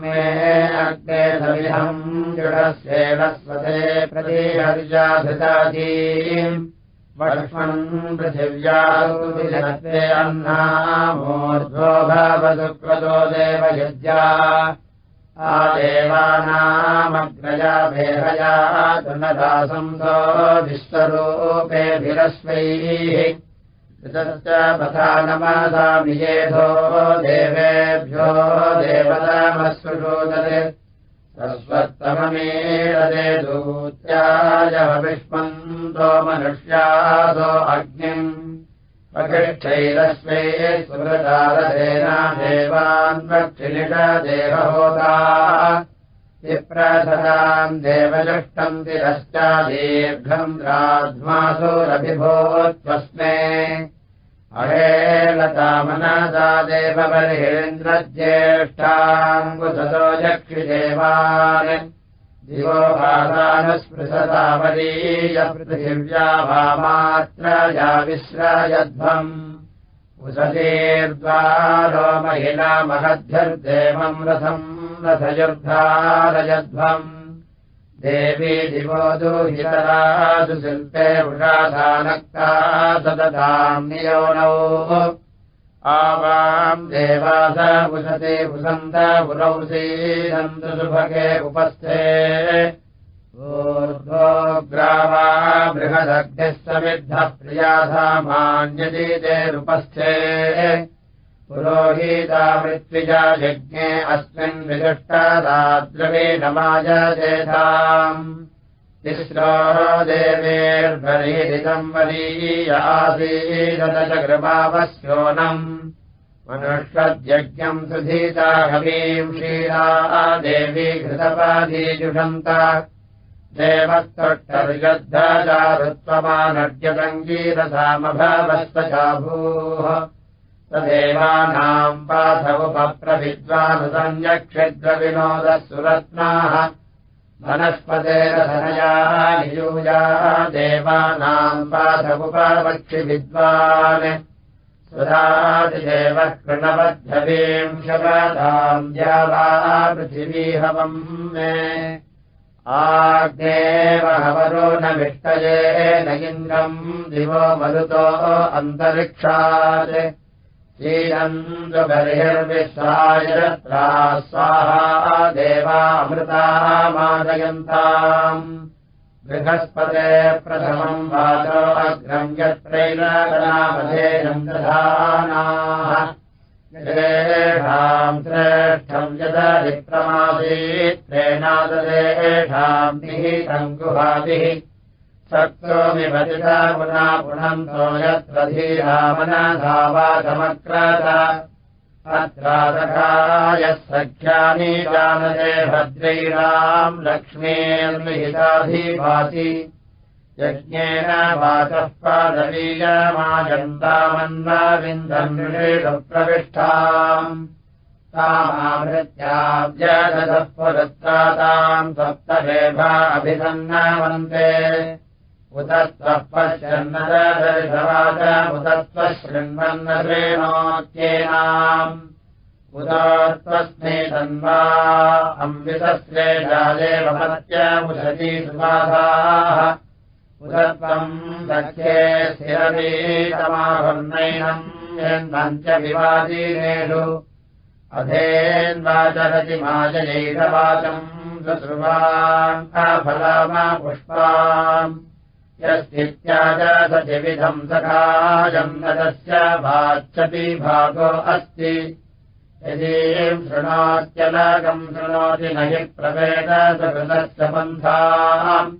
मे अग्ने सविहम् दृढस्येन स्वधे प्रतिहर्जाधृताजीम् वर्ष्मन् पृथिव्यासुविधत्वे अन्नामूर्ध्वो भवदुःखदो देवयज्ञा आदेवानामग्रजा भेहया तुनदासंसो विश्वरूपेभिरस्वैः ऋतश्च पथा नमसामियेधो देवेभ्यो देवतामश्रुषोदरे तस्वत्तममेरदे दूत्याय विष्मन्तो मनुष्यादो अग्निम् प्रकृष्टैरस्मै सुहृदारसेना देवान्वक्षिलिषदेवहोता विप्रसदाम् देवजुष्टम् तिरश्चादीर्घम् राध्मासुरभिभूत्वस्मे अहेलतामनसा देवबर्हिन्द्रज्येष्ठाङ्गुसतो यक्षिदेवान्। दिवो भासानुस्पृशतावलीयपृथिव्या भामात्रया विश्रायध्वम्। उशतीर्द्वारो महिला महद्भिर्देवम् रथम् रथयुर्धारयध्वम् देवी दिवो दुहितरासु शिल्पे वृषाधानक्ता नियोनौ आवाम् देवास पुषते पुसन्त पुरौसीदन्तु सुभगे उपस्थे। ऊर्ध्वोग्रावा बृहदग्निः समिद्धः प्रियाधामान्यतीतेरुपस्थे पुरोहीता मृत्विजा यज्ञे अस्मिन् विदुष्टादाद्रवे नमाजयेथाम् तिस्रो देवेर्वरीरितम् वरीयासीदशकृपावस्योनम् मनुष्यद्यज्ञम् सुधीता हवीम् क्षीरा देवी घृतपाधीजुषन्त देवस्तोट्टर्यद्धाचारुत्वमानर्यसङ्गीरसामभवस्तचाभूः तदेवानाम् पाथवुपप्रविद्वानुसन्यक्षिद्रविनोदः सुरत्नाः वनस्पतेरधनया नियूया देवानाम् पाठमुपवक्षिविद्वान् सुधादिदेवः कृणवद्धवीम् शपदाम् द्यावा पृथिवीहवम् मे। आग्नेव हवरो न विष्टये न इन्द्रम् दिवो मरुतो अन्तरिक्षात् ीरन्द्रबर्हिर्विश्वायत्रा स्वाहा देवामृतामादयन्ताम्। बृहस्पते प्रथमम् वाचो अग्रम् यत्रैनागणामधेयम् दधानाः येषाम् श्रेष्ठम् यदा विप्रमासीत्रेणाददेषाम् निहितम् गुहादिः शक्तोमिवदिता पुना पुनन्तो यत्र धीरामनधावाचमक्रत अत्रादकायः सख्यानि जानते भद्रैराम् लक्ष्मीर्विहिताधिभाति। यज्ञेन वाचः पादवीयमाजन्तामन्नाविन्दन्विषेषु प्रविष्टाम्। तामामृत्याब्जदः पुरस्ताताम् सप्तरेभा अभिसन्नामन्ते उदत्वः पश्यन्नदर्शवाच उदत्वः शृण्वन्न श्रेणोत्येनाम् उदात्वस्मे तन्वा अम्बितस्ये जालेवमत्यमुषती सुबाधाः उदत्वम् दक्षे स्थिरवीतमाभर्णैनम् यन्वञ्च विवादीनेषु अधेन्वाचरतिमाजयैकवाचम् सुश्रुवान् अफलामा पुष्पाम् यस्तित्याजासतिविधम् सखायम् नदस्य वाच्यपि भागो अस्ति। यदीम् शृणोत्यलागम् शृणोति न हि प्रवेद सकृतस्य पन्थाम्।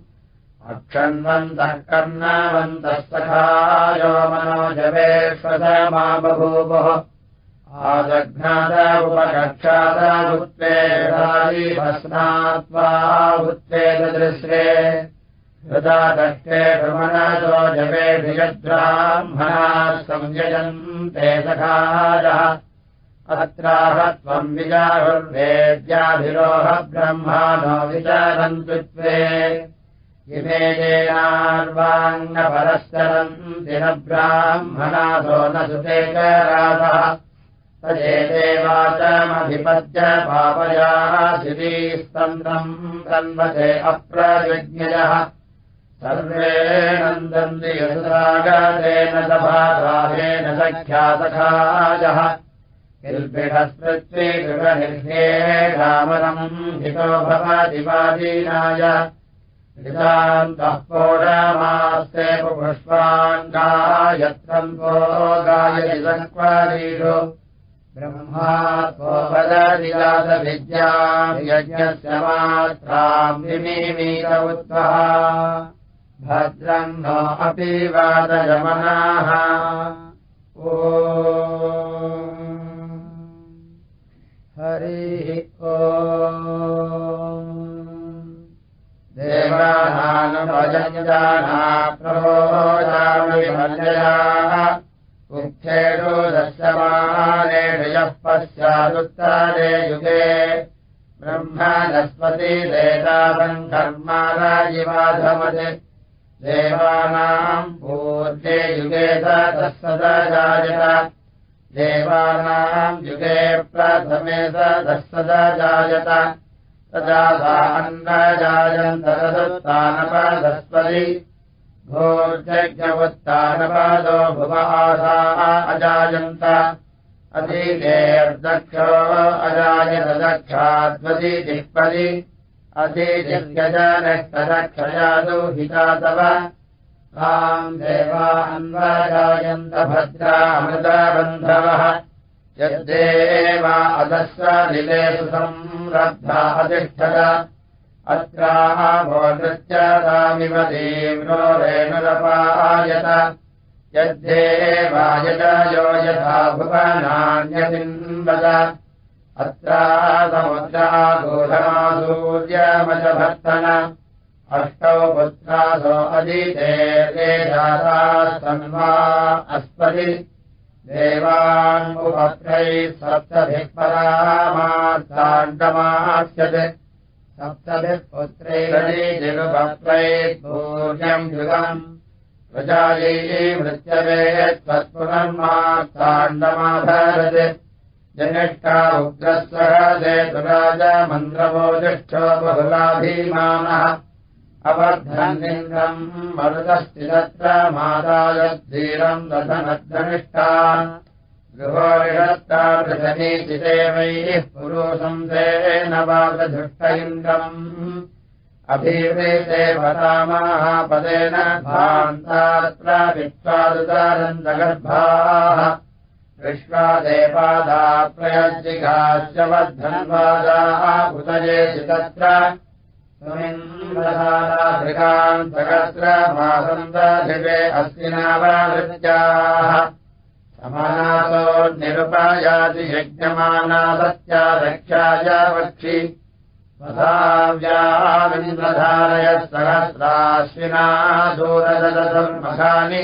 अक्षण्वन्तः कर्णवन्तः सखायो मनोजवेश्वसमा बभूवुः। आदघ्नाद उपकक्षादुत्वेदाभस्नात्वा उत्वेददृश्रे यदा दष्टे भ्रमणतो जवेभियद्ब्राह्मणाः संयजन्ते सखाजः। अत्राह त्वम् विजाहुर्वेद्याभिरोह ब्रह्माणो विचारन्तु त्वे। इमेजेनार्वाङ्गपरश्चरन्ति न ब्राह्मणासो न सुते च राधः तदेवाचमधिपद्य पापयाः शिरीस्तन्द्रम् कन्वते अप्रविज्ञयः सर्वे सभागादेन सख्यासखायः किल्पिढस्पृत्वे गृहनिर्घे रामनम् हितो पुष्पाङ्गायत्रम् को गायति सङ्क्वारीषु ब्रह्मात्मोपदविलासविद्याम् यज्ञस्य मात्राम् विमीमीत उत्तः भद्रम् नो अपि वादयमनाः ओ। हरिः ओ। देवानानुभजञ्जाना प्रभोजामिभञ्जयाः उक्थेषु दर्शमानेषु यः पश्चादुत्तरे युगे। ब्रह्मणस्पति देतासम् कर्माराजिवाधमत् देवानाम् पूर्णे युगे ततः सदा जायत देवानाम् युगे प्रथमे ततः सदा जायत तदा सा अन्नजायन्तरसुत्तानपदस्पति भोर्जज्ञवुत्तानपादो भुव अजायन्त। अधीतेर्दक्षो अजायतदक्षाद्वति दिक्पदि अधीतिर्यजनस्तदक्षयादो हिता तव। ताम् देवान्वजायन्त भद्रामृतबन्धवः यद्देवा अधस्व निलेषु संरब्धा नृत्यतामिव तीव्रो रेणुरपायत यद्देवायजयो यथा भुवनान्यबिम्बत अत्रा समुद्रागोधमासूर्यमजभर्तन अष्टौ पुत्रासो अदिते ते जातास्तन्वा अस्पदि देवान् उपत्रैः सप्तभिः परामार्ताण्डमास्यते सप्तभिः पुत्रैरनिजिरुभक्त्रैः पूर्यम् युगम्। प्रजायै मृत्यवे त्वत्पुनर्मार्ताण्डमाभरत् जनिष्ठा उग्रस्वः देतुराजमन्द्रवोजिष्ठो बहुलाभीमानः। अवर्धन्निन्द्रम् मरुदस्ति तत्र मातायद्धीरम् दधनद्धनिष्ठान् गृहोरिषत्तादृशनीतिदेवैः पुरुषम् तेन वादधृष्ट इन्द्रम्। अभिवृते पदामाः पदेन भान्तात्र विश्वादुदानन्दगर्भाः विश्वादेपादाप्रयज्जिघाश्च वर्धन्वादाः उदयेति तत्र सुमिन्द्रसादाभृगान् सहस्र मासन्दधिवे अस्मिनावृत्याः समानातो निरुपायाति यज्ञमानादत्या रक्षाय वक्षि स्वधाव्याविन्द्रधारयः सहस्राश्विना दूरदधर्मघानि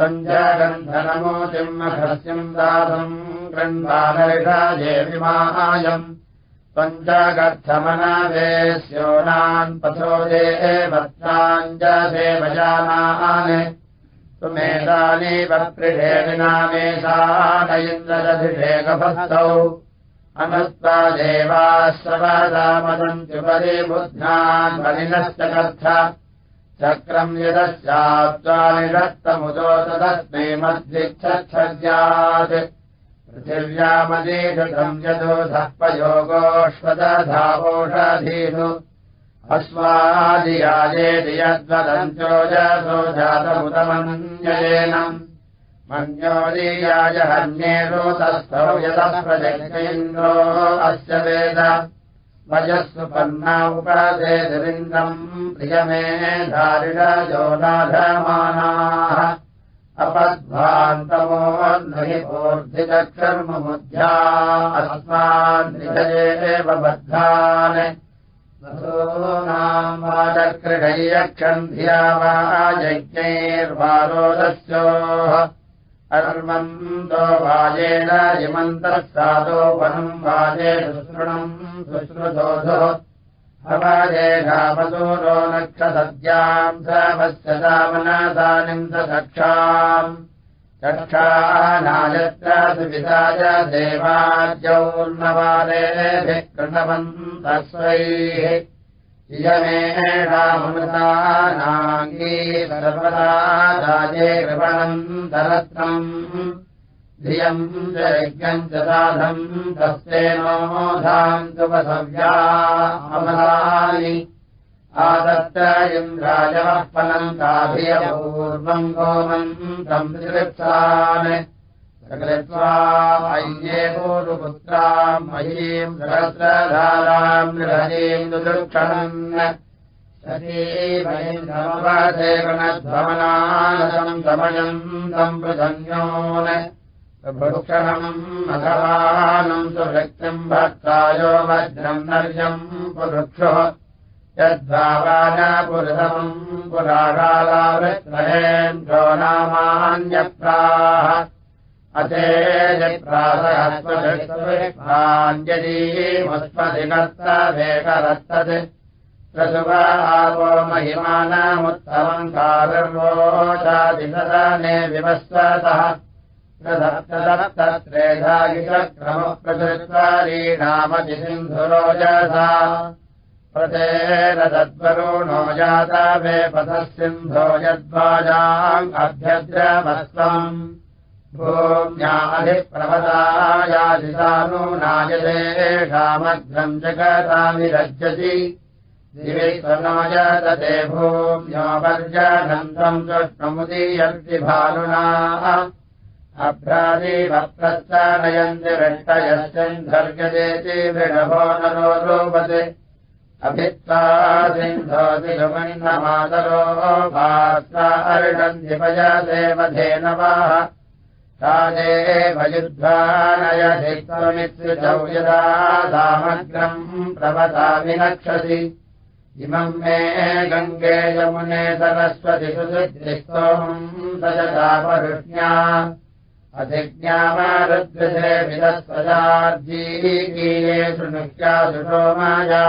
सञ्जगन्धनमोतिम् महस्यम् दातम् गृह्वानरिषाये विमायम् पञ्चगर्थमनवेस्योनान् पथो देवत्राञ्जसेवजानान् सुमेधानि वप्रिषेविनामेषान इन्द्रदधिषेकभक्तौ अनुत्वा देवाः सवदामदन्त्युपरि बुद्ध्नान् बलिनश्च कर्थ चक्रम् यदश्चात्त्वानिरक्तमुदो तदस्मै मद्विच्छर्यात् पृथिव्यामदीषम् यदोधः पयोगोष्वदधावोषधीषु अस्मादियाजेति यद्वदन्त्यो जसो जातमुदमन्ययेनम्। मन्योदीयाय हन्येषु तस्थौ यतः प्रजग्नेन्द्रो अस्य वेद वयस्सुपन्ना उपदेन्द्रम् प्रियमे धारिणयो नाधमानाः अपध्वान्तमो नहिपोर्धितक्षर्ममुद्ध्या अस्मान् एव बद्धान् वसूनाम् वाचकृढय्यक्षन्ध्या वा यज्ञैर्वारोदस्योः अर्मन्दो वाजेन साधो वनम् वाजे शुश्रुणम् शुश्रुतोधो अवाजेनामसूरो नक्षसद्याम् समस्य दामनादानिम् सक्षाम् चक्षानायत्र सुविधाय देवाद्यौर्नवादेभिः कृणवन्तः स्वैः इयमेषामृतानाङ्गी सर्वदा राजे कृपणन्तरत्नम् धियम् च यज्ञम् च साधम् तस्तेनोधाम् सुपसव्या अमलानि आदत्त इन्द्राजवः फलन्ताभियपूर्वम् गोमन्तम् चिकित्सान् कृत्वा अय्ये पूर्वपुत्राम् मयीम् सहस्रधाराम् नृहरीम् दुदुक्षणम् शरीवैन्द्रमवासेवनध्वमनानसम् समयम् तम् पृथन्योन्। भुक्षणम् अथवानम् सुभक्तिम् भक्तायो वज्रम् नर्यम् पुरुक्षो। यद्भावानपुरुषमम् पुराकालावृत्रहेन्द्रो नामान्यप्राः अचेजप्रासहस्वधिकर्तवेकरस्तत् प्रसुभापो महिमानमुत्तमम् काविर्वोचादिशदाने विवस्वतः। प्रदत्तदत्तत्रेधागिरक्रमप्रचत्वारीणामतिसिन्धुरोजसा प्रतेन तद्वरुणो जाता सिन्धो यद्वाजाम् अभ्यद्रमस्त्वम् भूम्याधिप्रवदायादिसानूनायदेषामग्रम् जगतामिरज्यति दिविश्वनो यदते भूम्यो वर्जनन्तम् कृष्णमुदीयन्ति भानुनाः अभ्रादिवप्रस्थानयन्ति रष्टयश्चर्गजेति वृणभो नरो रोपते अभित्वा सिन्धोति सुमन्नमातरो भास्ता अर्णन्ति पयदेवधेनवाः राजेव युद्धानयधित्वमित्युचौ यदा सामग्रम् प्रवता विनक्षसि। इमम् मे गङ्गे यमुने सरस्वति सुदृष्टोमम् सजतापरुष्ण्या शृणुक्या सुषोमाया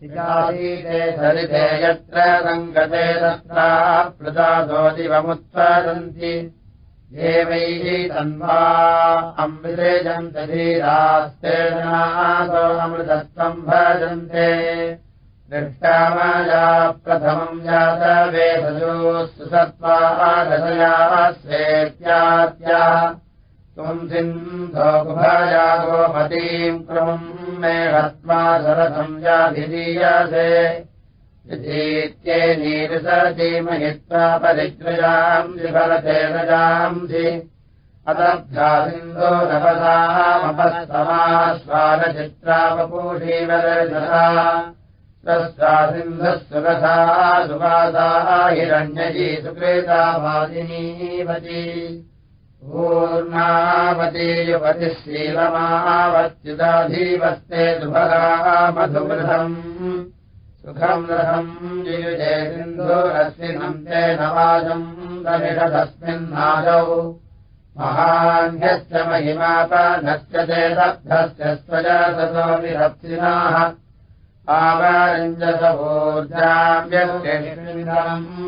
शिकासीते सरिते यत्र सङ्गते तत्राप्लुतादोदिवमुत्पादन्ति देवैः तन्वा अमृतेजम् दधीरास्तेनासो अमृतत्वम् भजन्ते दृष्टामाया प्रथमम् सिन्धो गुभाया गोमतीम् क्रमम् मे हत्वा सरथम् जाधिदीयसे ीत्ये नीरुसरति महित्वा परित्रयाम् विफलतेन जांसि अतभ्या सिन्धो सुरथा सुवासा हिरण्यजी सुकृता वादिनीवती पूर्णावती युवतिः शीलमावत्युदाधीवस्ते दुभगा मधुमृधम् सुखम् रथम् युयुजे सिन्धुरस्मिनम् ते नवाजम् दनिषदस्मिन्नादौ महान्यश्च महिमापनश्च ते दब्धस्य स्वजा सतो विरप्सिनाः आवारिञ्जसवोर्जाव्यम्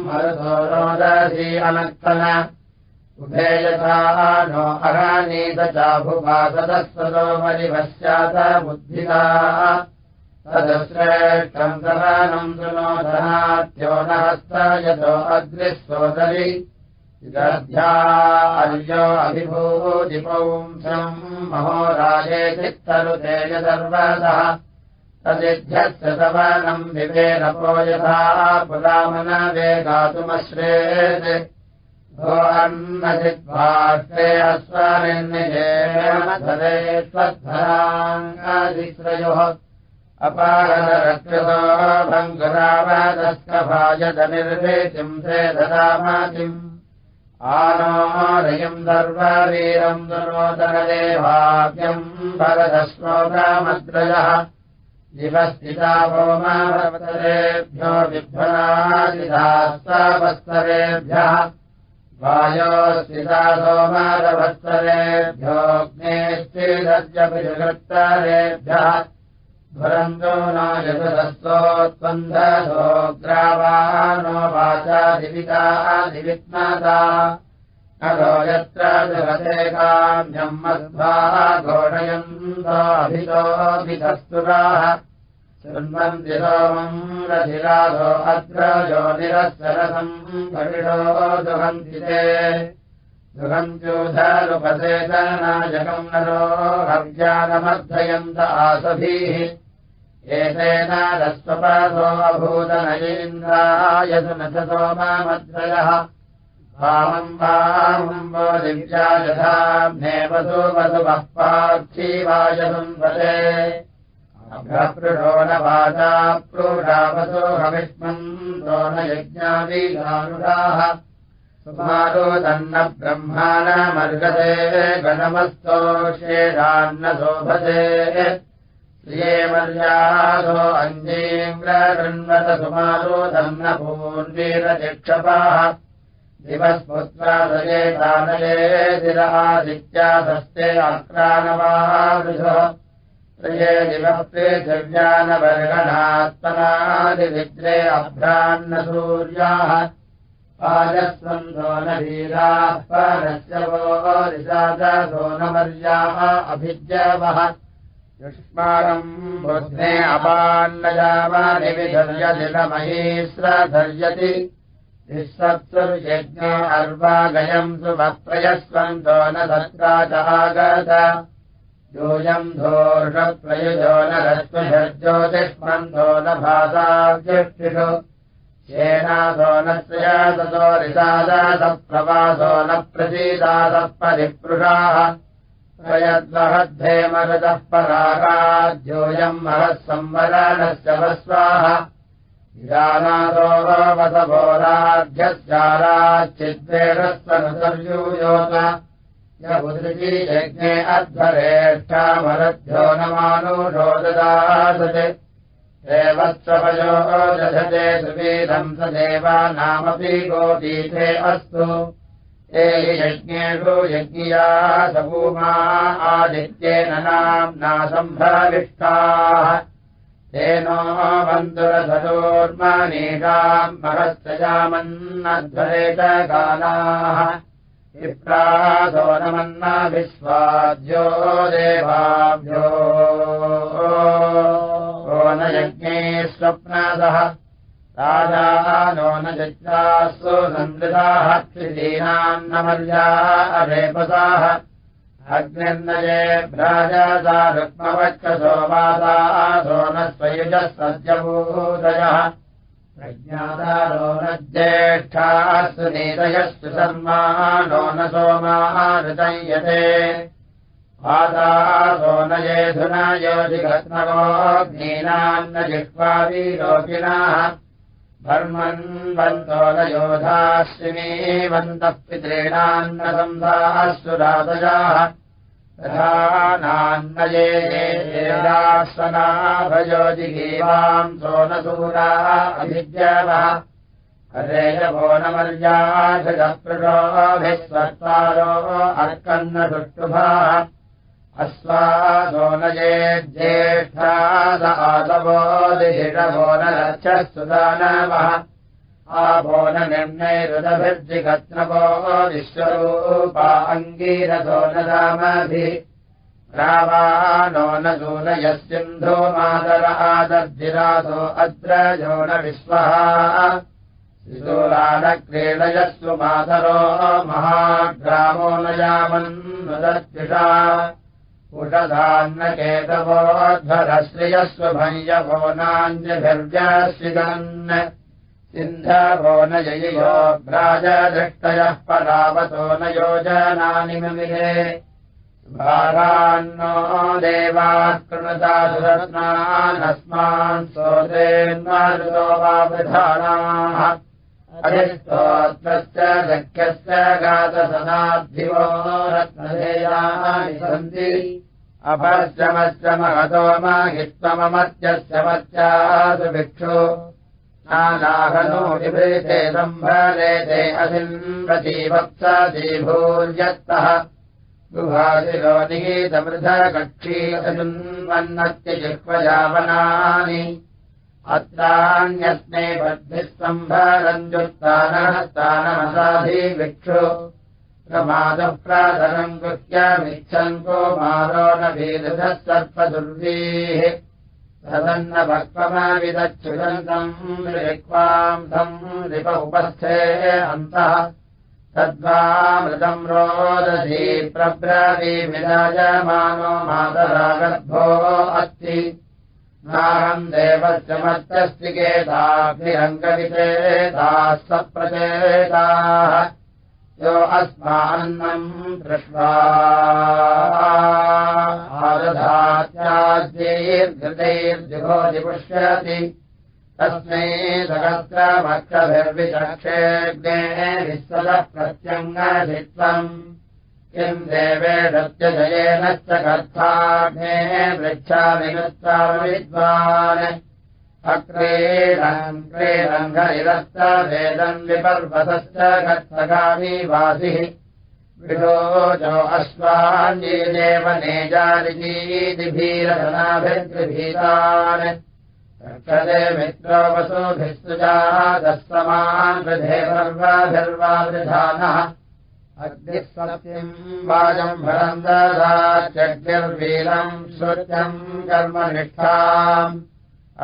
मरुतो रोदसी अनक्तन। उभे यथा नो सतो मलिवस्यात बुद्धिता तदश्रेष्ठम् समानम् सुनोधनात्यो न हस्त यतो अग्निः सोदरि दध्या अर्यो अभिभूतिपौंसम् महोराजे चित्तरुते सर्वतः तदिध्यस्य समानम् विवेदपो यथा पुरामन वेगातुमश्रेत् भो अन्नचिद्भाष्टे अस्वनिर्निजेन स्वद्धराङ्गादिश्रयोः अपारदरक्षतो भङ्गुरावदस्कभाजतनिर्देशिंसे ददामातिम्। आनोरयम् सर्ववीरम् दुरोदनदेवाव्यम् भरदश्लोकामद्रजः दिवस्थिता भोमावत्सरेभ्यो विभ्रणादिधास्तावत्सरेभ्यः वायोस्थिता सोमारवत्सरेभ्योऽग्नेश्चिदर्जविषकृत्तरेभ्यः भरन्तो न यशदस्तोत्पन्दसो ग्रावानो वाचादिवितादिवित्मता अधो यत्र जगते काम्यम् मध्वाः घोषयन्तोऽभितोऽभितस्तुराः शृण्वन्ति सोमम् रथिराधो अत्र ज्योतिरसरसम् कविडो दुहन्ति ते। दुहन्त्युधरुपसेतनायकम् नरो हव्यानमर्धयन्त आसभिः एतेन रस्वपासो अभूतनयेन्द्राय सुनथसो मामद्वयः वामम् वामम्बो दिव्या यथाम्नेवसु वसुवः पार्थीवायसंवदे अभ्यपृषो न वाचा प्रोषावसो हविष्मन्तो न यज्ञाभिगानुषाः सुमारो तन्न ब्रह्माणमर्गते गणमस्तो शेषान्न शोभते श्रिये मर्यादो अञ्जीन्द्रण्वत सुमारो तन्न पूर्वीरचिक्षपाः। दिवस्पुत्रादये दानये दिरादित्यासस्ते आक्रानवादृशः प्रिये दिवः पृथिव्यानवर्गणात्मनादिविद्रे अभ्रान्नसूर्याः। पाजस्वन्दो न वीराः परस्य वो रिसादो न मर्याः अभिज्यवः युष्माकम् बुध्ने अपान्नयामानि विधर्यदिनमहीश्रधर्यति निःसत्सुर्यज्ञो अर्वागयम् सुभप्रयस्वन्दो न आगत। योऽयम् धोर्षप्रयुजो न भासाद्यष्टिषु। येनासो न स्यादतो रिसादासप्रवासो न प्रसीदासः परिपृषाः प्रयद्वहद्धेमरुतः परागाद्योऽयम् महः संवरणस्य वस्वाः। जानातो वसभोराध्यश्चाराच्चिद्वेषस्वनुसर्यूयोत यबुदृजी यज्ञे अध्वरेष्ठामरभ्यो न मानुषोददासते देवस्वपयो दधते सुवीरम् स देवानामपि गोतीथे अस्तु यज्ञेषु यज्ञिया सभूमा आदित्येन नाम्ना सम्भ्राविष्टाः तेनो बन्धुरधरोर्मनीषाम् महस्तजामन्नध्वरेत गानाः विप्रासो नमन्ना विश्वाद्यो देवाभ्यो। न यज्ञे स्वप्नादः राजा नो न चित्रासु सन्दृताः क्षितीनाम् न मर्या अरेपसाः अग्निर्नये स्वयुजः सद्यभूदयः प्रज्ञातारो न ज्येष्ठास्तु नीतयस्तु सर्मा नो न सोमारुतयते वादासो न येधुना योधिघत्नवोऽग्नीनान्न जिह्वावीरोगिणाः धर्मन्वन्तो न योधाश्विनीवन्तः पितॄणान्न सन्धास्तु रातजाः तथा नान्नयेदास्वनाभयोजिगीवाम् सोनसूरा अभिद्यवः हरेयभो न मर्याधजपृषोभिः स्वत्तारो अर्कन्न सुष्टुभाः आसवो दिहिषभो न रक्षस्तु दानवः आभो न निर्णयरुदभिर्जिगत्नवो विश्वरूपा अङ्गीरथो न दामभिः रावानो न सूनयस्सिन्धो मातर अद्रजो न विश्वः। शिशूरानक्रीडयस्सु मातरो महाग्रामो न यामन्नुदत्युषा उषधान्नकेतवोध्वरश्रियस्व भञ्जभो नाञ्जभिर्जस्विदन् सिन्धभो न ययो भ्राजदृष्टयः परावतो न योजनानि मिले भारान्नो देवाः कृणता सुरत्नानस्मान् सोदेन्मारुतो वा शक्यस्य गातसनाद्धिवो रत्नधेयानि सन्ति अपश्चमश्च महतो महित्वममत्यस्य मत्यासु भिक्षु। नानाहनो विभृते सम्भरेते असिन्वतीवत्सदीभूर्यत्तः गुहादिलो निगीतमृधकक्षी जिह्वजावनानि अत्रान्यस्मै बद्धिः सम्भरञ्जुत्तानः स्थानमसाधिभिक्षु प्रमादप्रादनम् गृह्यमिच्छन् कुमारो न वीदधः सर्पदुर्वीः तदन्नभक्वमविदच्छुदन्तम् ऋक्वाम् रिप उपस्थे अन्तः। तद्वामृतम् रोदसी प्रब्रवी विराजमानो मातरागर्भो अस्ति। नाहम् देवस्य मत्तस्तिकेताभिरङ्गविचेताः सप्रचेताः यो अस्मान्नम् दृष्ट्वा आदधात्याद्यैर्घृतैर्जुगोजिपुष्यति तस्मै सहस्रमक्षभिर्विचक्षेऽग्ने विश्वतः प्रत्यङ्गधित्वम् किम् देवेशत्यजयेन च कर्ताग्ने वृच्छामि विद्वान् अक्रीडम् क्रीडङ्घनिरस्तवेदम् विपर्वतश्च गत्सगामी वासिः। विरोजो अश्वान्येदेव नेजारिजीदिभीरधनाभिर्गृभीतान् कदे मित्रो वसुभिस्तुजादस्तमान् वृधे सर्वाभिर्वावृधानः अग्निः सत्यम् वाजम् भरम् ददात्यग्निर्वीरम् श्रुत्यम् कर्मनिष्ठाम्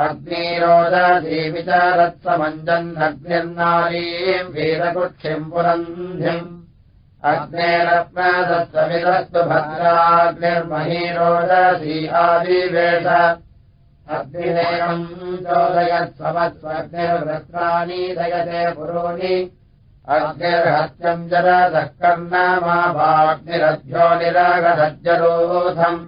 अग्निरोदीविचारत्समञ्जन्नग्निर्नारीम् वीरकुक्षिम् पुरन्ध्यम् अग्नेरत्नदत्तमिदस्तु भद्राग्निर्महीरोदसी आदिवेश अग्निदेवम् चोदयत्समत्स्वग्निर्वृत्राणि दयते पुरोणि अग्निर्हत्यम् जरदः कर्णमा वाग्निरभ्यो निरागसज्जरोधम्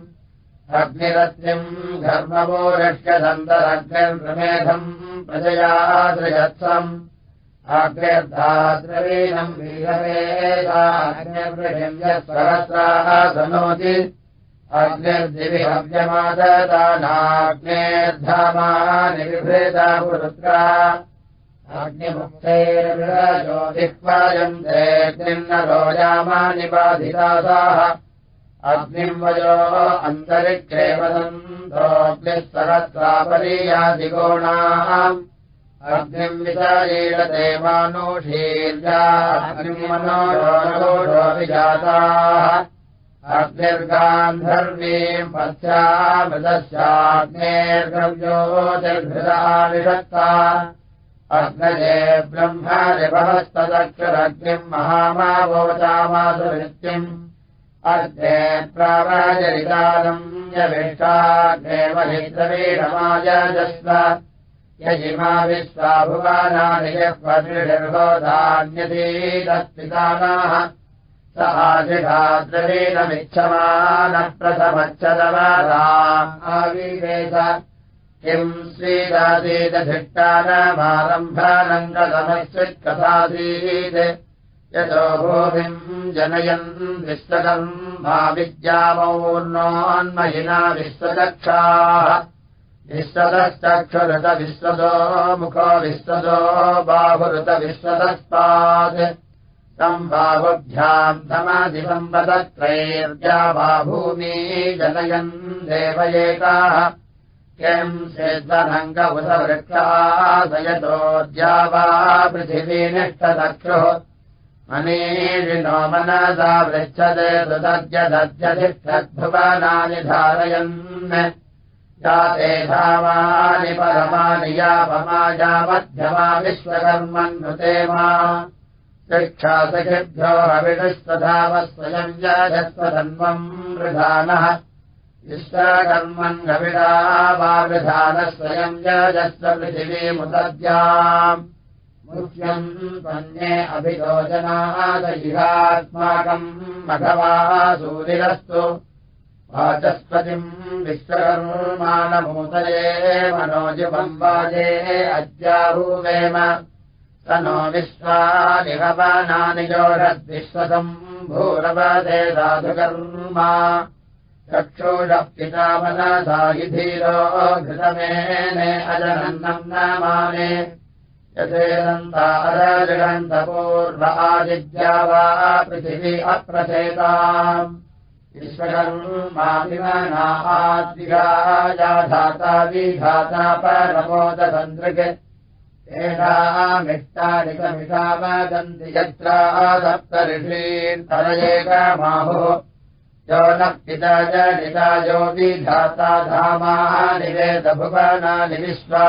अग्निरत्निम् घर्मवो रक्ष्यदन्तरग्निर्मेधम् प्रजयादृयत्सम् अग्निर्धाद्रवीणम् वीरवेदाग्निर्वृहिम् यत्सहस्राः सनोति। अग्निर्दिविहव्यमाददानाग्नेर्धामानि विभृता पुरुत्रा। अग्निमुक्तैर्विरजोदिह्वायन्तेऽग्निर्न रोजामानि बाधितासाः अग्निम् वयो अन्तरिक्षे वदन्तोऽग्निः सहस्रापरीयादिगोणाम् अग्निम् विचारीरते मानुषीर्याग्निमनोरोविजाताः अग्निर्गान्धर्वीम् पश्चामृतस्याग्नेर्गव्योतिर्घृतानिषत्ता अग्नजे ब्रह्मनिभवस्तदक्षरग्निम् महामावोचामासु अर्थे प्रावाजरितारम् यविष्टाग्नेमहिद्रवीणमायजस्व यजिमा विश्वाभुवानानि यह्वदृढर्होधान्यतीतत्पितानाः स आशिषाद्रवीणमिच्छमानः प्रथमच्छदवाराविवेश किम् स्वीदासीदधिष्टानमारम्भानन्दतमश्चित्कथासीत् यतो भूमिम् जनयन् विश्वकम् मा विद्यामौर्णोन्महिना विश्वचक्षाः। विश्वतश्चक्षुरुत विश्वतो मुखो विश्वतो बाहुरुत विश्वतस्तात् तम् बाहुभ्याम् धमादिसम्पदत्रैर्या बाभूमी जनयन् देवयेकाः किम् सेद्वनङ्ग उदवृक्षासयतोऽद्या वा पृथिवीनिष्ठदक्षुः मनीषिणो मनसा पृच्छते सुदद्यदध्यधिष्ठद्भुवनानि धारयन्। जाते धामानि परमानि यापमायामध्यमा विश्वकर्मन्नुते मा। शिक्षासखिभ्यो स्वयम् जाजस्वधन्वम् वृधानः। विश्वकर्मन् वृधानः स्वयम् जाजस्व पृथिवीमुदद्याम् मुह्यम् त्वन्ये अभियोजनादयिहात्माकम् मघवाः सूरिरस्तु। वाचस्पतिम् विश्वकर्माणमूतये मनोजुपम् वाजे अद्याहूवेम स नो विश्वानिहवनानि योषद्विश्वसम् भूरवदे साधुकर्मा। धीरो घृतमेने अजनन्नम् न माने यथेदन्तारजगन्तपूर्व आदिद्या वा पृथिवी अप्रसेताम् विश्वकर्मादिमनाद्विघाया विघाता परमोदसन्दृक् एषामिष्टानिकमिषा वदन्ति यत्रा सप्तऋषीन्तरयेकमाहुः। यो नः पिता जनिता यो विधाता विश्वा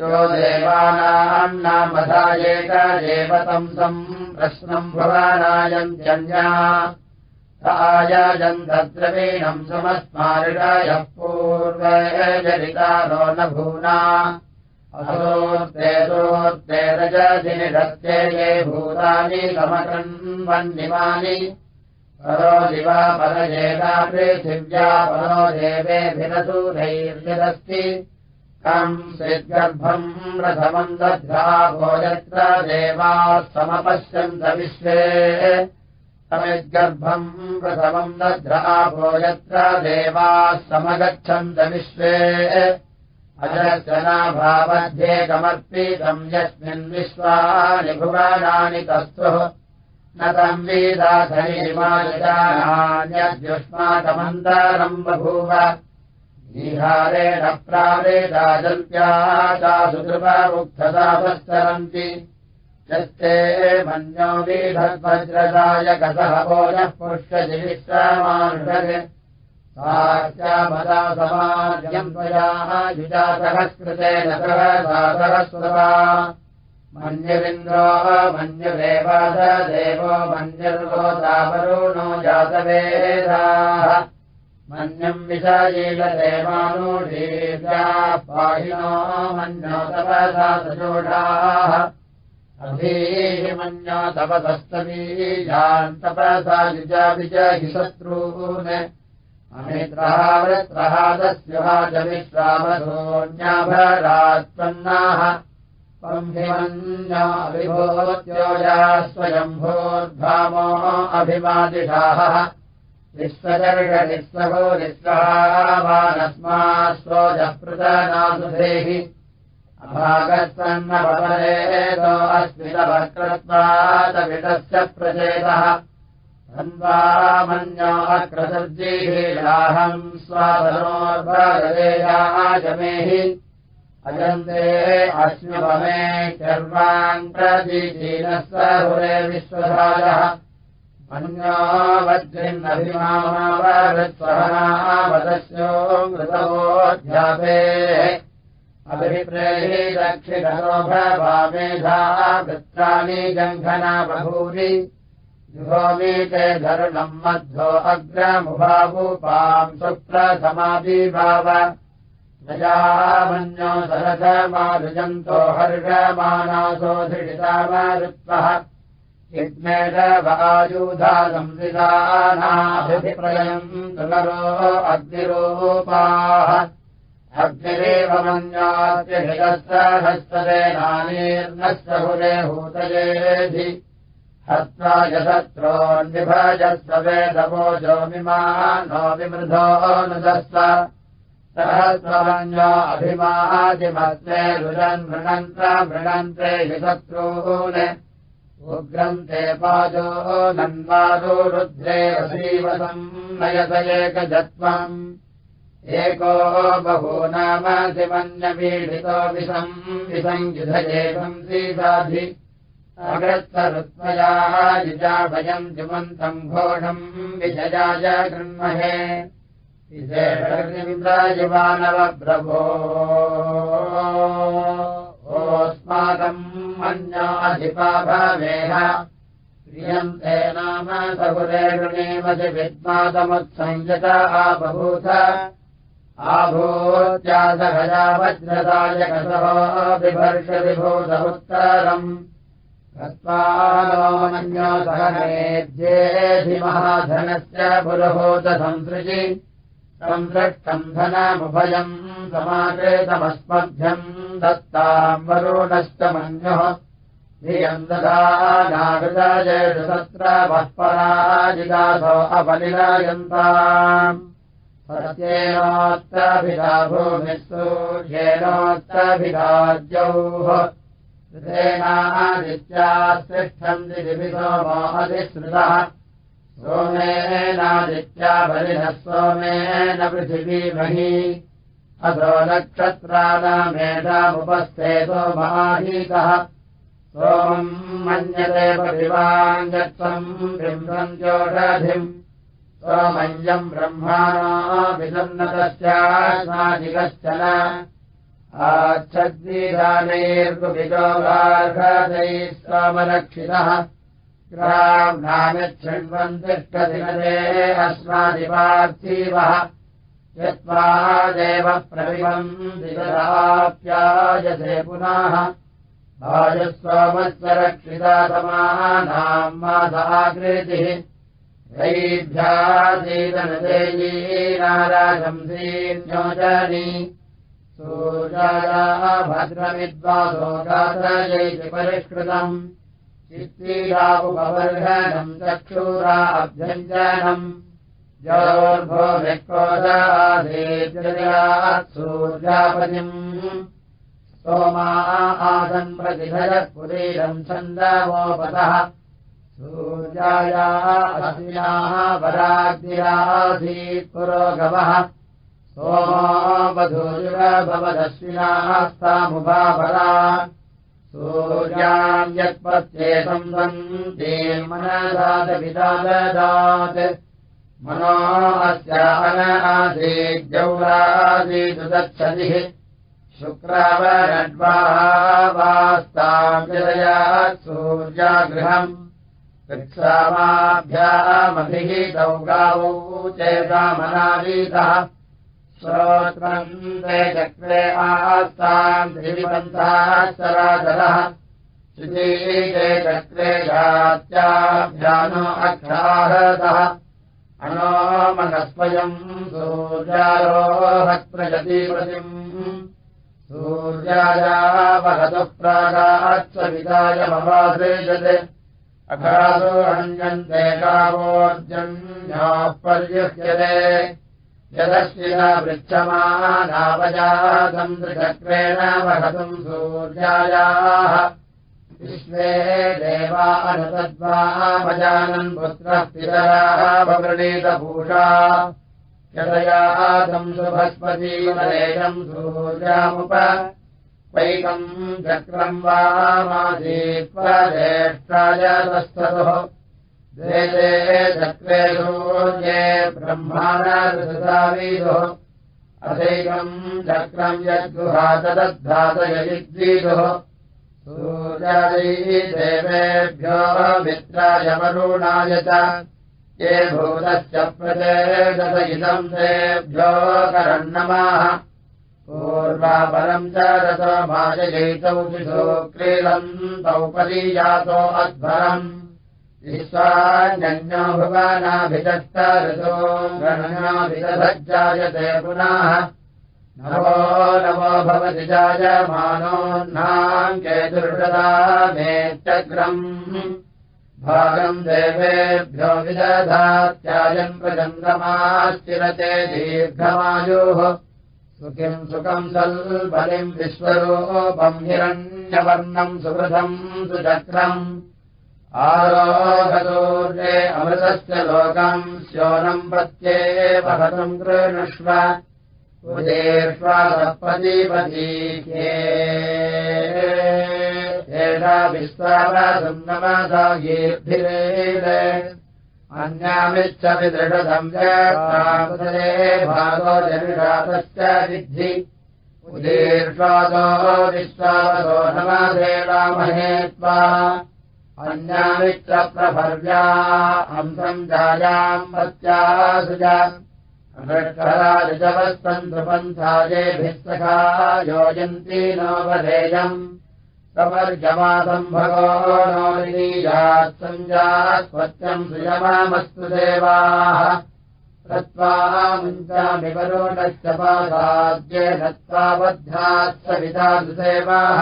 यो देवानाम् नामधायेक तंसम् प्रश्नम् भुवनायन्त्यन्या आयजन्तद्रवीणम् समस्मारिषयः पूर्वे जनिता नो न भूना रजदिनिरस्ते ये भूतानि समकन्वन्निमानि। परो दिवा परजेता पृथिव्या परो देवेभिरसूरैर्यदस्ति कम् श्रिद्गर्भम् रथमम् दध्राभो यत्र देवाः समपश्यन्त विश्वे। समिद्गर्भम् प्रथमम् दध्राभो यत्र देवाः समगच्छन्त विश्वे। अजरजनाभावध्येकमर्पितम् यस्मिन् विश्वानि भुवनानि तस्तुः न तम् वेदाधनिमानिजानान्यद्युष्माकमन्तरम् बभूव ईहारेण प्रावेदाजन्त्या चासुकृपमुक्तदापश्चरन्ति यस्ते मन्यो वीधद्वज्रदाय गतः भोजः पुष्यजिविश्रमानुषत् साक्षामदा समाजम् त्वयाः युजासहस्कृतेन सहसासहस्रवा मन्यविन्द्रो मन्यदेवास देवो मन्यर्गोतावरुणो जातवेदाः मन्यम् विषयीलदेवानुषीर्याः पाहिनो मन्यो तपसा सजोषाः अभीः मन्यो तपसस्तवीजान् तपसा युजा विजहि शत्रून् अमित्रावृत्रहादस्युहाचमिश्रामधोऽन्याभरात्पन्नाः पम्भिमन्या विभोत्योजा स्वयम्भोर्धामो अभिमादिषाः निःस्वानस्मात् स्वोजपृतनासुधेः अभागत्सन्नपरेतो अस्मितवक्रत्वादविटस्य प्रचेतः अन्वामन्यो अक्रसर्जीहीलाहम् स्वादनोर्भगदेयाजमेः अजन्ते प्रजीजीनः सहुरे विश्वधाजः अन्यो वज्रिन्नभिमावृत्सहनावदस्यो मृतवोऽध्यापेः अभिप्रेहि जङ्घना बभूरि जुहोमीते धरुणम् मध्वो अग्रमुभावूपाम् सुप्रथमाभिभाव प्रजामन्यो सरथमारुजन्तो हर्षमानासोऽधिषितामरुत्वः यज्ञेदवायुधा संविधानाभिप्रयम् तुलरो अग्निरूपाः। अग्निरेव मन्यात्यहितस्रहस्तदेनानीर्नः सहुरे हत्वा यशत्रोन्विभजस्वेदवो जोमिमा नो विमृधोऽनुदस्व सहस्रमन्यो अभिमादिमस्ते रुजन् मृणन्त्र मृणन्त्रे हि शत्रून् उग्रन्ते पाजो नन्वादो रुद्रे वसीवसम् नयत एकजत्वम् एको बहूनामधिमन्यपीडितो विषम् विसङ्युधयेकम् श्रीसाधि अगत्तरुत्मयाः युजा भयम् जुमन्तम् घोषम् विजयाय गृह्महे विशेषिन्द्रायुवानवप्रभो ओस्माकम् अन्याधिपा भवेह प्रियन्ते नाम सहुरे गृणीमति विद्मातमुत्सञ्जत आबभूत आभूत्यासहया वज्रदाय कसो बिभर्षविभूतमुत्तरम् गत्वानो सह मेध्येऽधिमहाधनस्य पुरुभूतसंसृजि। संसृष्टम् धनमुभयम् समाकृतमस्मभ्यम् दत्ताम् वरुणश्च मन्युः। धियम् ददा नागृताजेषु तत्र वःपराजिदासो अपनिरायन्ताम् सत्येनोत्तभिधा भूमिः सूर्येणोत्तभिधाद्यौः ृतेनादित्यातिष्ठन्ति दिविसोमोऽधिश्रुतः सोमेनादित्या बलिनः सोमेन पृथिवीमही अथो नक्षत्राणामेधामुपस्थेतो महाहीतः। सोमम् मन्यते प्रतिवाङ्गत्वम् बिम्बम् जोषधिम् सोमञ्जम् ब्रह्माणो विसन्नतस्यादिकश्चन आच्छद्विधानैर्गुभिगोगार्हदैः स्वामरक्षितः ग्राम्नामिच्छृण्वन् तिष्ठदिनदे अस्मादिपार्थीवः यत्त्वा देव प्रविवम् दिगदाप्यायसे पुनः भाजस्वामत्सरक्षिता समानाम् रैभ्यादीतनदेयीनाराशंसीन्योचनी सूर्याया भद्रमिद्वासो गात्रयैति परिष्कृतम् चित्तीरापुपवर्घनम् चक्षूरा व्यक्रोदाधेद्रयात् सूर्यापतिम् सोमा आसन् प्रतिभयः पुरीरम् छन्दवोपतः सूर्याया पराग्निरासीत् पुरोगवः सोमोऽवधूयुरभवदश्विनाः सामुभाफला सूर्याम् यत्पत्येतम् सन्तीर्मनदातपिता ददात् मनो अस्यान विदयात् सूर्यागृहम् वृक्षामाभ्यामभिः गावौ चेतामनावीतः श्रोत्रम् ते चक्रे आस्ताम् चराचरः। श्रुतीते चक्रे जात्याभ्यानो अक्षाहतः मनस्वयम् सूर्यारोहत्प्रगतिपतिम् सूर्यायावहतः प्रागात्सविदायमवासृजते अघासो अञ्जन्ते गावोर्जन्याः पर्युह्यते यदश्विना पृच्छमानावजातम् त्रिचक्रेण वहतुम् सूर्यायाः विश्वे देवा अनुतद्वापजानन् पुत्रः पितराः ववृणीतभूषा यदयातम् सुभस्पतीमलेशम् सूर्यामुप। वैकम् चक्रम् वामासीत्वज्येष्ठाय तस्थतुः देशे चक्रे सूर्ये ब्रह्माणविदुः अथैकम् चक्रम् यद्गुहातदद्धातयजिद्वीदुः देवेभ्यो मित्रायवरुणाय च ये भूतश्च प्रचेदत इदम् तेभ्यो करन्नमाः। पूर्वापरम् च रतो माजयितौ शिशो क्रीडन्तौ परीयातो अध्वरम् विश्वान्यो गणनाभिदधज्जायते पुनः नवो नवो भवति जायमानोऽह्नाम् चेतुर्षदा मेत्यग्रम् भागम् देवेभ्यो विदधात्यायम् प्रचन्द्रमाश्चिरते दीर्घमायुः। सुखिम् सुखम् सल्बलिम् विश्वरूपम् हिरण्यवर्णम् सुवृथम् सुचक्रम्। आरोहदूर्ये अमृतस्य लोकम् स्योनम् प्रत्येवहतम् कृणुष्व उदेष्वासपदीपदीये एषा विश्वासुन्नमसागीर्भिरेण अन्यामिच्छपि दृढसंज्ञे भागो जनिषातश्च विद्धि। उदीर्ष्वादो विश्वासो नमसेवामहे त्वा। अन्यामित्रप्रभर्या हंसम् जायाम् पत्यासुज ऋषराजवस्तन्त्रपन्थाजेभिः सखा योजन्ति नोपधेयम् कपर्जमासम् भगो नो निजात् सञ्जात्वत्यम् सुयमामस्तु देवाः। तत्त्वा मुञ्चामिवरोणश्च पादाद्ये दत्त्वा बद्धात् सविता सुसेवाः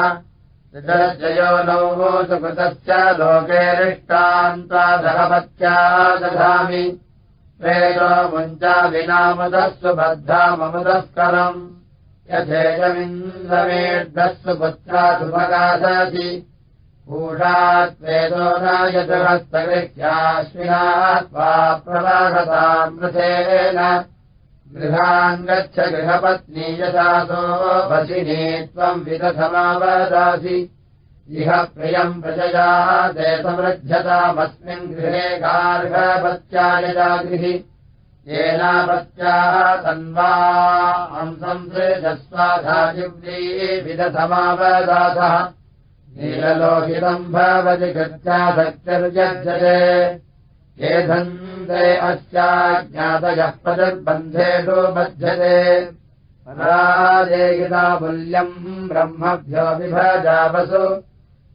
जयो नौ सुकृतश्च लोकेरिष्टान्तादहपत्या दधामि प्रेतो मुञ्चा विनामुदस्सु बद्धाममुदस्करम् यथेजमिन्द्रमेर्धस्सु पुत्रासुपगादति पूषात्वेदो न यतुहस्तगृह्याश्विना त्वा प्रवाहतामृथेन गृहान् गच्छ गृहपत्नी यथासो भसिनी त्वम् विदधमावदासि इह प्रियम् प्रजया ते समृद्धतामस्मिन् गृहे गार्हपत्या यदा गृहि। येनापत्याः तन्वा हंसंसृजस्वाधाजिव्री विदधमावदासः। नीललोहितम् भवति कृत्या ये धन्ते अस्याज्ञातयः प्रतिर्बन्धेषु बध्यते मूल्यम् ब्रह्मभ्यो विभजावसु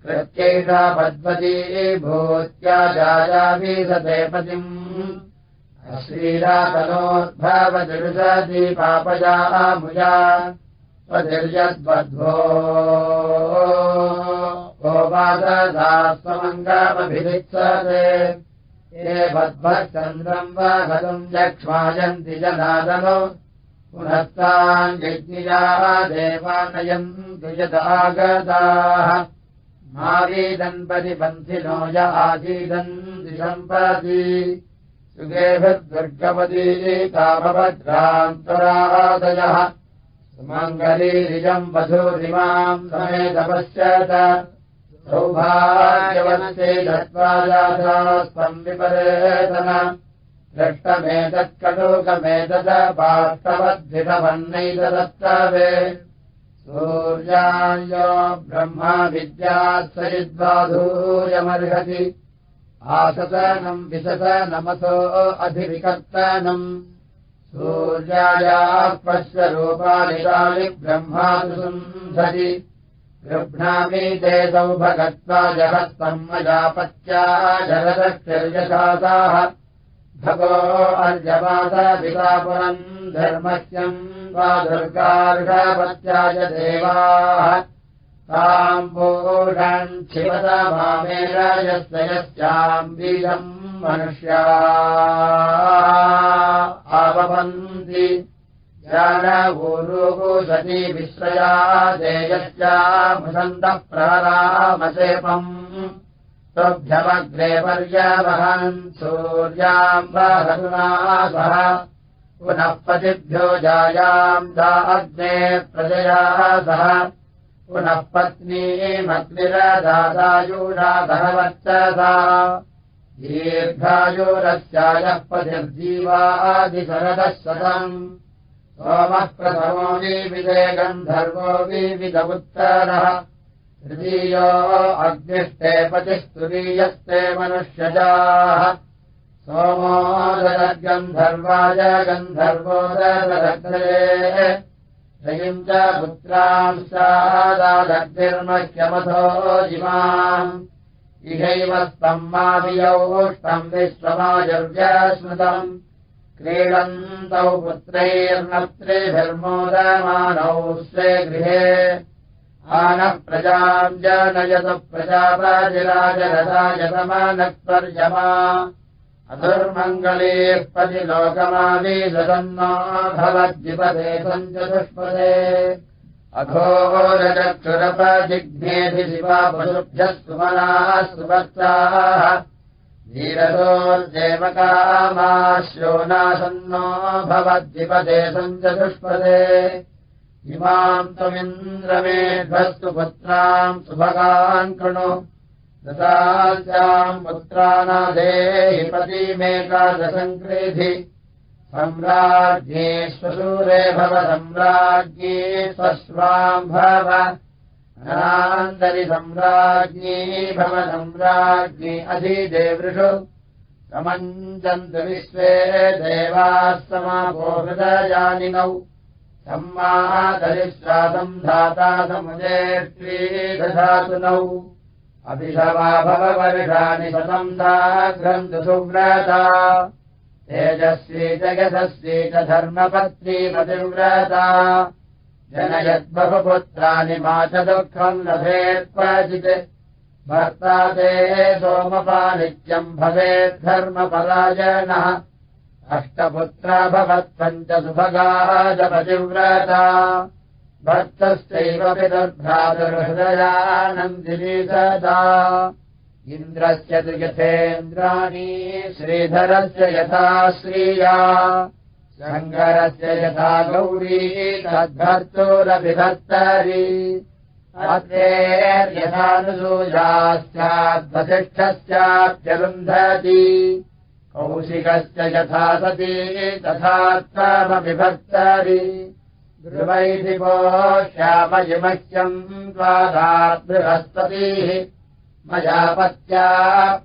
प्रत्यैषा पद्मती भूत्या जायावीसते पतिम् श्रीरातनोद्भवतिरुषति पापजा मुजा स्वतिर्यद्वध्वो गोपाददास्वमङ्गामभिलिप्सते ये बद्भश्चन्द्रम् वा गतम् यक्ष्मायन्ति जनादनो। पुनस्तान् यज्ञियाः देवानयम् द्विजदागताः मारीदन्परिपन्थिनो य आसीदन् दिशम्पति सुगेभिर्दुर्गपती तामभद्रान्तरादयः। सुमङ्गलीरिजम् वधूरिमाम् समेतपश्चात् सौभाग्यवनते दत्त्वा जातास्त्वम् विपरेतन द्रष्टमेतत्कटोकमेतद पाष्टवद्धितवन्नैतदत्तवे सूर्यायो ब्रह्मा विद्यात् सयिद्वाधूयमर्हति आसतनम् विशतनमसो अधिविकर्तनम् सूर्यायाः पश्यरूपालिकानि ब्रह्मातु सुन्धति गृह्णामि ते सौभगत्वा जहत्तम् मयापत्या जगदक्षर्यशासाः। भगो अर्जपादपितापुरम् धर्मस्यम् वा दुर्गार्षपत्याय देवाः। ताम् पूषन् क्षिपत मामेराजस्य यस्याम् बीजम् मनुष्या आपपन्ति जानगुरुः सती देयस्याभसन्तः प्रहरामसेपम् तुभ्यमग्रे पर्यवहन् सूर्याम् वहसुना सह पुनः पतिभ्यो जायाम् दा अग्ने प्रजया सह पुनः दीर्घायुरस्यायः पतिर्जीवादिशरदः शतम् सोमः प्रथमो विविदे गन्धर्वो विविध उत्तरः तृतीयो अग्निष्टे पतिस्तुरीयस्ते मनुष्यजाः सोमो ददद्गन्धर्वाय गन्धर्वो ददग्रे त्रयम् च जिमाम्। इहैव स्तम् मावियौष्टम् विश्वमायुर्व्यस्मृतम्। क्रीडन्तौ पुत्रैर्नत्रिभिर्मोदमानौ स्वे गृहे। आनः प्रजाम् जनयतु प्रजापतिराजरथायतमानक्पर्यमा अधुर्मङ्गलीः अघोरचक्षुरपजिघ्नेधि शिवा पशुभ्यः सुमनाः सुभर्ताः वीरतोर्देवकामाश्यो नासन्नो भवद्विपदे सञ्चतुष्पदे। इमाम् त्वमिन्द्रमेध्वस्तु पुत्राम् सुभगान् कृणु पुत्रानादेहि पतिमेकादशङ्क्रीधि सम्राज्ञे स्वसूरे भव सम्राज्ञी स्वस्वाम् भव। अनान्तरि सम्राज्ञी भव सम्राज्ञी अधिदेवृषु। समञ्जन्तु विश्वे देवाः समापो हृदयानिनौ सम्मादरिश्वासम् धाता समुदेष्वीदधातुनौ अभिषवा भववर्षाणि शतम् दाघ्रन्तु सुव्रता। तेजस्वी च यशस्वी च धर्मपत्नी पतिव्रता जनयद्बहुपुत्राणि मा च दुःखम् लभेत् क्वचित् भर्ता ते सोमपानित्यम् भवेद्धर्मपरायणः अष्टपुत्रा भवत् पञ्च सुभगाजपतिव्रता भक्तश्चैव पितर्भ्रातृहृदयानन्दिनी सदा इन्द्रस्य तु यथेन्द्राणी श्रीधरस्य यथा श्रिया। शङ्करस्य यथा गौरी तद्भर्तोरभिभर्तरि अत्यर्यथानुसूयाश्चाद्वसिष्ठस्याप्यरुन्धति कौशिकस्य यथा सती तथा त्वमभिभर्तरि ध्रुवैधिपो श्यामयिमह्यम् त्वादाबृहस्पतिः मया पत्या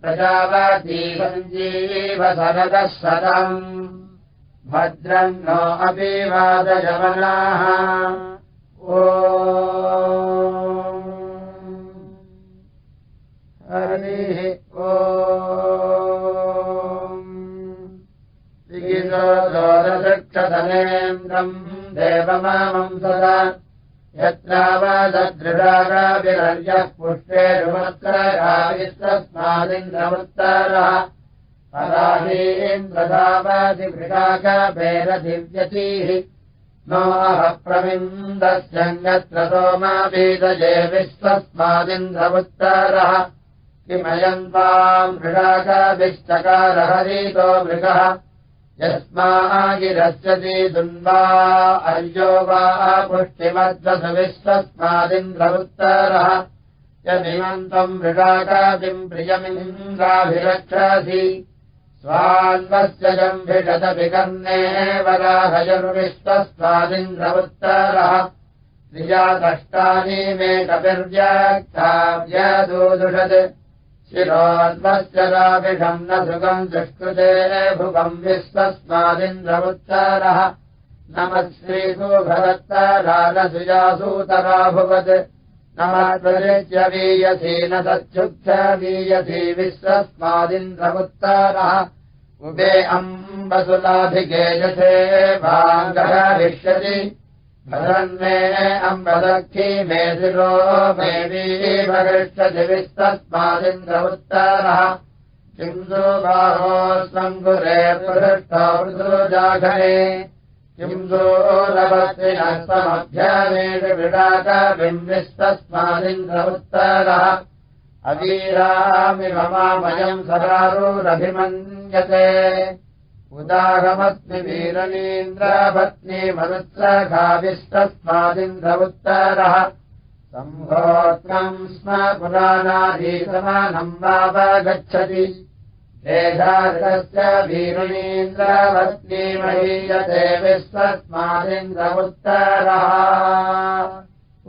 प्रजावती सञ्जीवसरदः सदम् भद्रम् नो अपि वादयवनाः ओ। हरिः ओ दोरदृक्षधनेन्द्रम् देवमामम् सदा। यत्रावदृढागाभिरर्यः पुष्पेरुमत्रगाविस्तस्मादिन्द्रमुत्तरः पराहीन्द्रधावादिवृगाकभेददिव्यतीः नोः प्रविन्दस्यन्यत्र सोमाभीदये विश्वस्मादिन्द्रमुत्तरः किमयन्ताम् मृगाकाभिश्चकारहरीतो मृगः यस्मागिरस्यति दुन्वा अर्यो वा पुष्टिमद्वसुविश्वस्मादिन्द्रमुत्तरः यमिमन्तम् मृगाकादिम् प्रियमिन्द्राभिरक्षसि। स्वान्वस्य जम्भिषदपि कर्णे वराहयर्विश्वस्मादिन्द्रमुत्तरः प्रिया कष्टानि मे कपिर्व्याख्याव्यदूदुषत् शिरोन्वस्य राभिषम् न सुखम् दुष्कृते भुवम् विश्वस्मादिन्द्रमुत्तरः। नमः श्रीसुभरत्तरालसुजासूतराभुवत् नमत्वरित्य वीयसी न तच्छुक्ष वीयसी विश्वस्मादिन्द्रमुत्तरः। उभे अम्बसुलाभिगे यथे भाङ्गरिष्यति भरन्मे अम्बदक्षी मे शिरो मे वीभगृष्यति विस्तस्मादिन्द्रमुत्तरः। किम् सुबाहो स्वङ्गुरे पृष्ठो मृदुजाघरे किम् दूरवत्रिनस्तमभ्यामेषु विडाकविम् विस्तस्मादिन्द्रमुत्तरः उदागमस्मि वीरनीन्द्रपत्नी मनुत्सघाविस्तस्मादिन्द्रमुत्तरः सम्भोत्रम् स्म पुराणाधीसमानम् वावगच्छति। देशास्य वीरुणीन्द्रपत्नी महीयते विश्वस्मादिन्द्रमुत्तरः ओ